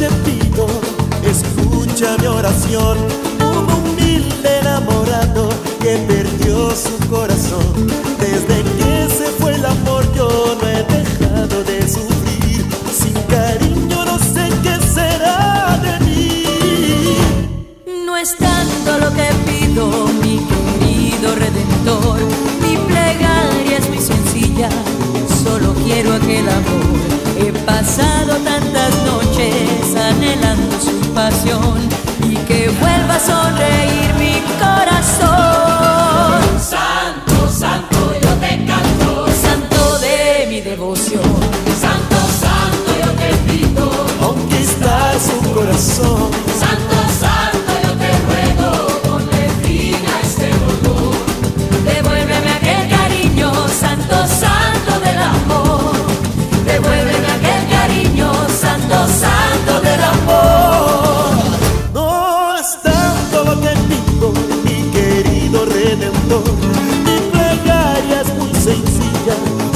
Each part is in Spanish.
te pido, escucha mi oración. Como un humilde enamorado que perdió su corazón. Desde que se fue el amor, yo no he dejado de sufrir. Sin cariño, no sé qué será de mí. No es tanto lo que pido, mi querido redentor. Mi plegaria es muy sencilla, solo quiero aquel amor. He pasado tantas noches su pasión y que vuelva a sonreír mi corazón.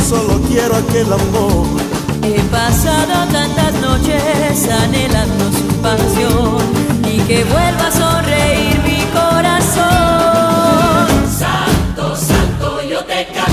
solo quiero aquel amor. He pasado tantas noches anhelando su pasión y que vuelva a sonreír mi corazón. Santo, santo, yo te canto.